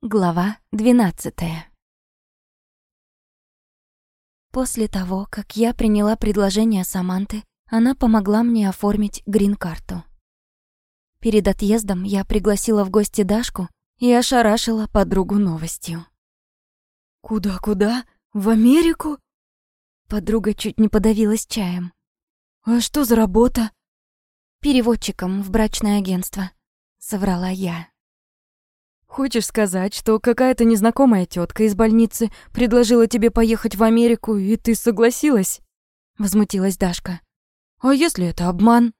Глава 12 После того, как я приняла предложение Саманты, она помогла мне оформить грин-карту. Перед отъездом я пригласила в гости Дашку и ошарашила подругу новостью. «Куда-куда? В Америку?» Подруга чуть не подавилась чаем. «А что за работа?» «Переводчиком в брачное агентство», — соврала я. Хочешь сказать, что какая-то незнакомая тетка из больницы предложила тебе поехать в Америку, и ты согласилась? Возмутилась Дашка. А если это обман?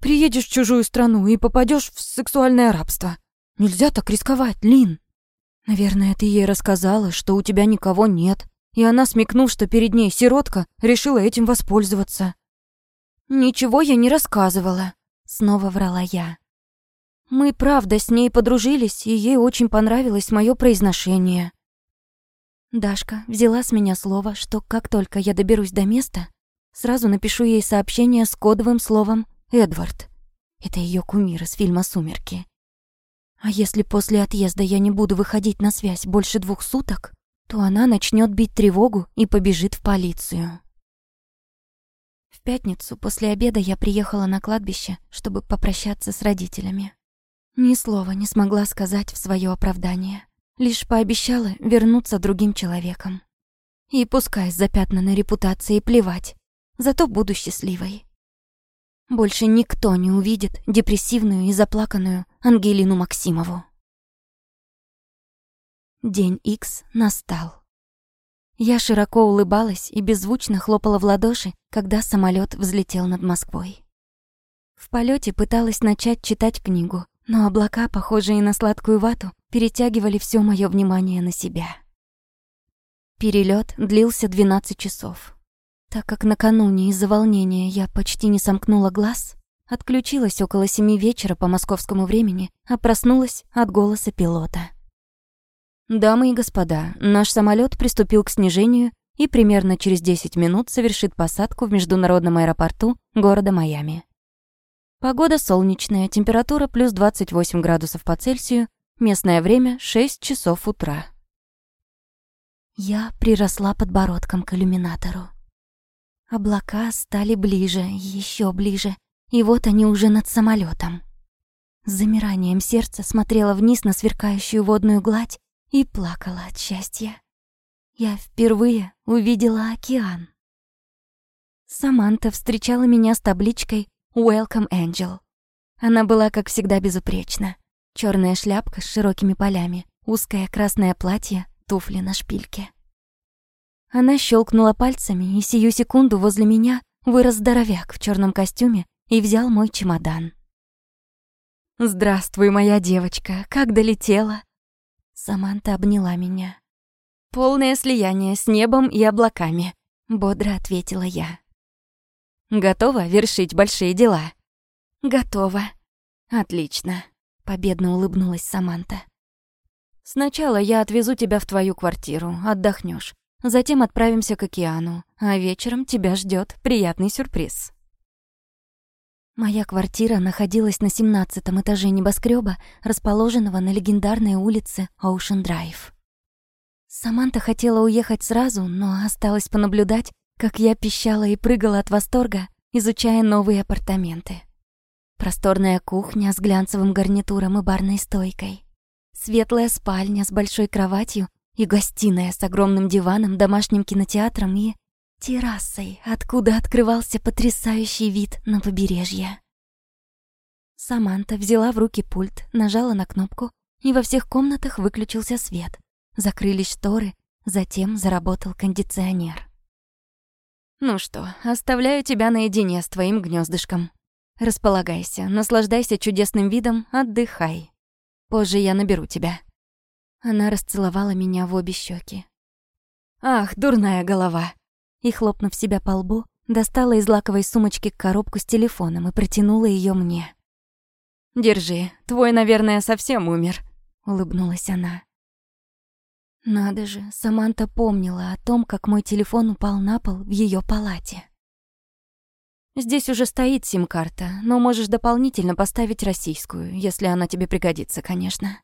Приедешь в чужую страну и попадешь в сексуальное рабство. Нельзя так рисковать, Лин. Наверное, ты ей рассказала, что у тебя никого нет, и она, смекнув, что перед ней сиротка, решила этим воспользоваться. Ничего я не рассказывала, снова врала я. Мы правда с ней подружились, и ей очень понравилось мое произношение. Дашка взяла с меня слово, что как только я доберусь до места, сразу напишу ей сообщение с кодовым словом «Эдвард». Это ее кумир из фильма «Сумерки». А если после отъезда я не буду выходить на связь больше двух суток, то она начнет бить тревогу и побежит в полицию. В пятницу после обеда я приехала на кладбище, чтобы попрощаться с родителями. Ни слова не смогла сказать в свое оправдание. Лишь пообещала вернуться другим человеком. И пускай с запятнанной репутацией плевать, зато буду счастливой. Больше никто не увидит депрессивную и заплаканную Ангелину Максимову. День Икс настал. Я широко улыбалась и беззвучно хлопала в ладоши, когда самолет взлетел над Москвой. В полете пыталась начать читать книгу, но облака, похожие на сладкую вату, перетягивали все мое внимание на себя. Перелет длился 12 часов. Так как накануне из-за волнения я почти не сомкнула глаз, отключилась около семи вечера по московскому времени, а проснулась от голоса пилота. «Дамы и господа, наш самолет приступил к снижению и примерно через 10 минут совершит посадку в международном аэропорту города Майами. Погода солнечная, температура плюс 28 градусов по Цельсию, местное время 6 часов утра. Я приросла подбородком к иллюминатору. Облака стали ближе, еще ближе, и вот они уже над самолетом. С замиранием сердца смотрела вниз на сверкающую водную гладь и плакала от счастья. Я впервые увидела океан. Саманта встречала меня с табличкой Welcome, Angel. Она была, как всегда, безупречна. Черная шляпка с широкими полями, узкое красное платье, туфли на шпильке. Она щелкнула пальцами, и сию секунду возле меня вырос здоровяк в черном костюме и взял мой чемодан. «Здравствуй, моя девочка, как долетела?» Саманта обняла меня. «Полное слияние с небом и облаками», — бодро ответила я. Готова вершить большие дела?» «Готова». «Отлично», — победно улыбнулась Саманта. «Сначала я отвезу тебя в твою квартиру, отдохнешь. Затем отправимся к океану, а вечером тебя ждет приятный сюрприз». Моя квартира находилась на семнадцатом этаже небоскреба, расположенного на легендарной улице Оушен Драйв. Саманта хотела уехать сразу, но осталось понаблюдать, как я пищала и прыгала от восторга, изучая новые апартаменты. Просторная кухня с глянцевым гарнитуром и барной стойкой. Светлая спальня с большой кроватью и гостиная с огромным диваном, домашним кинотеатром и террасой, откуда открывался потрясающий вид на побережье. Саманта взяла в руки пульт, нажала на кнопку, и во всех комнатах выключился свет. Закрылись шторы, затем заработал кондиционер. Ну что, оставляю тебя наедине с твоим гнездышком. Располагайся, наслаждайся чудесным видом, отдыхай. Позже я наберу тебя. Она расцеловала меня в обе щеки. Ах, дурная голова. И хлопнув себя по лбу, достала из лаковой сумочки коробку с телефоном и протянула ее мне. Держи, твой, наверное, совсем умер, улыбнулась она. Надо же, Саманта помнила о том, как мой телефон упал на пол в ее палате. Здесь уже стоит сим-карта, но можешь дополнительно поставить российскую, если она тебе пригодится, конечно.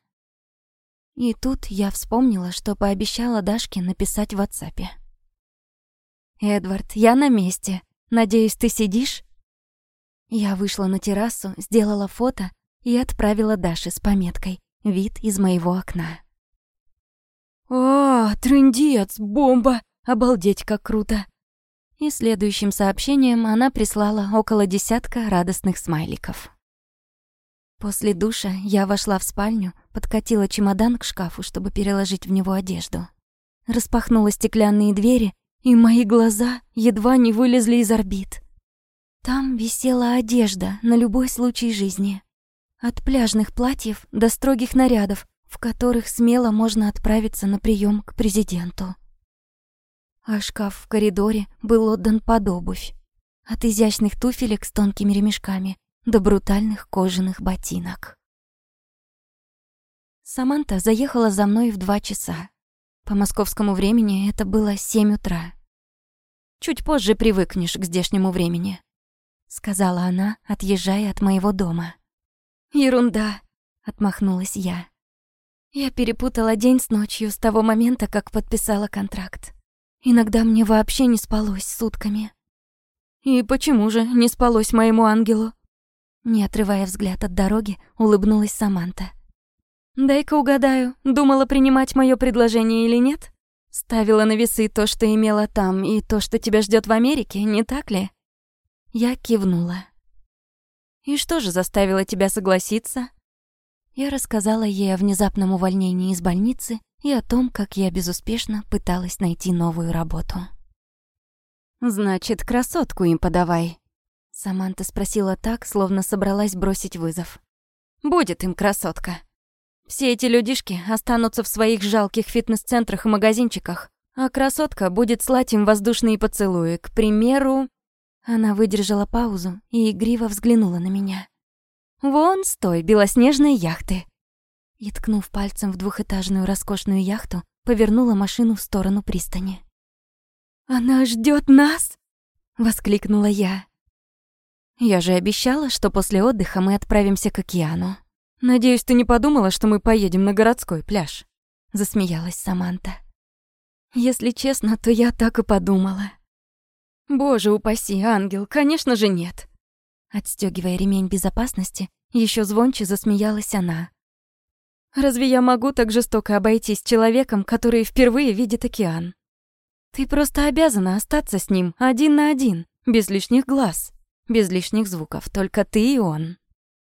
И тут я вспомнила, что пообещала Дашке написать в WhatsApp. «Эдвард, я на месте. Надеюсь, ты сидишь?» Я вышла на террасу, сделала фото и отправила Даше с пометкой «Вид из моего окна». «О, трындец, бомба! Обалдеть, как круто!» И следующим сообщением она прислала около десятка радостных смайликов. После душа я вошла в спальню, подкатила чемодан к шкафу, чтобы переложить в него одежду. Распахнула стеклянные двери, и мои глаза едва не вылезли из орбит. Там висела одежда на любой случай жизни. От пляжных платьев до строгих нарядов, в которых смело можно отправиться на прием к президенту. А шкаф в коридоре был отдан под обувь. От изящных туфелек с тонкими ремешками до брутальных кожаных ботинок. Саманта заехала за мной в два часа. По московскому времени это было семь утра. «Чуть позже привыкнешь к здешнему времени», — сказала она, отъезжая от моего дома. «Ерунда», — отмахнулась я. Я перепутала день с ночью с того момента, как подписала контракт. Иногда мне вообще не спалось сутками. «И почему же не спалось моему ангелу?» Не отрывая взгляд от дороги, улыбнулась Саманта. «Дай-ка угадаю, думала принимать мое предложение или нет? Ставила на весы то, что имела там, и то, что тебя ждет в Америке, не так ли?» Я кивнула. «И что же заставило тебя согласиться?» Я рассказала ей о внезапном увольнении из больницы и о том, как я безуспешно пыталась найти новую работу. «Значит, красотку им подавай», — Саманта спросила так, словно собралась бросить вызов. «Будет им красотка. Все эти людишки останутся в своих жалких фитнес-центрах и магазинчиках, а красотка будет слать им воздушные поцелуи, к примеру...» Она выдержала паузу и игриво взглянула на меня. Вон с той белоснежной яхты. И, ткнув пальцем в двухэтажную роскошную яхту, повернула машину в сторону пристани. «Она ждет нас?» — воскликнула я. «Я же обещала, что после отдыха мы отправимся к океану. Надеюсь, ты не подумала, что мы поедем на городской пляж?» — засмеялась Саманта. «Если честно, то я так и подумала». «Боже упаси, ангел, конечно же нет!» Отстёгивая ремень безопасности, еще звонче засмеялась она. «Разве я могу так жестоко обойтись с человеком, который впервые видит океан? Ты просто обязана остаться с ним один на один, без лишних глаз, без лишних звуков, только ты и он.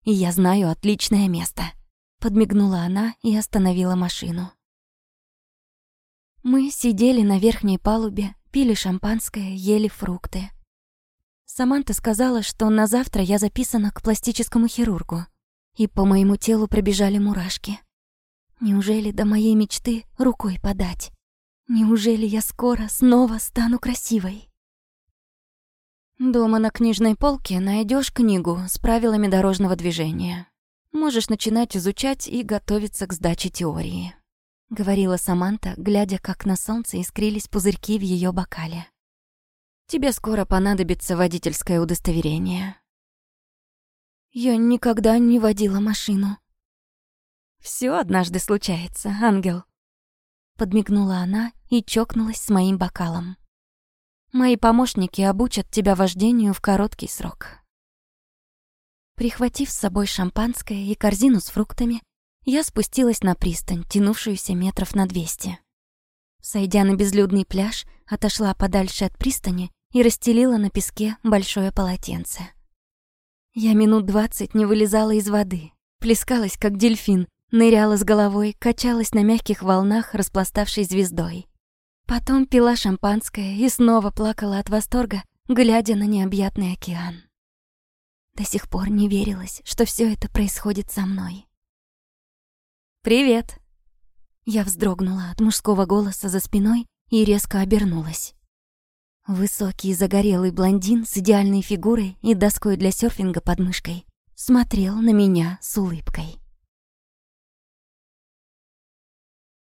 И я знаю отличное место», — подмигнула она и остановила машину. Мы сидели на верхней палубе, пили шампанское, ели фрукты. Саманта сказала, что на завтра я записана к пластическому хирургу, и по моему телу пробежали мурашки. Неужели до моей мечты рукой подать? Неужели я скоро снова стану красивой? Дома на книжной полке найдешь книгу с правилами дорожного движения. Можешь начинать изучать и готовиться к сдаче теории. Говорила Саманта, глядя, как на солнце искрились пузырьки в ее бокале. Тебе скоро понадобится водительское удостоверение. Я никогда не водила машину. Все однажды случается, ангел. Подмигнула она и чокнулась с моим бокалом. Мои помощники обучат тебя вождению в короткий срок. Прихватив с собой шампанское и корзину с фруктами, я спустилась на пристань, тянувшуюся метров на двести. Сойдя на безлюдный пляж, отошла подальше от пристани и расстелила на песке большое полотенце. Я минут двадцать не вылезала из воды, плескалась, как дельфин, ныряла с головой, качалась на мягких волнах, распластавшей звездой. Потом пила шампанское и снова плакала от восторга, глядя на необъятный океан. До сих пор не верилось, что все это происходит со мной. «Привет!» Я вздрогнула от мужского голоса за спиной и резко обернулась. Высокий загорелый блондин с идеальной фигурой и доской для серфинга под мышкой смотрел на меня с улыбкой.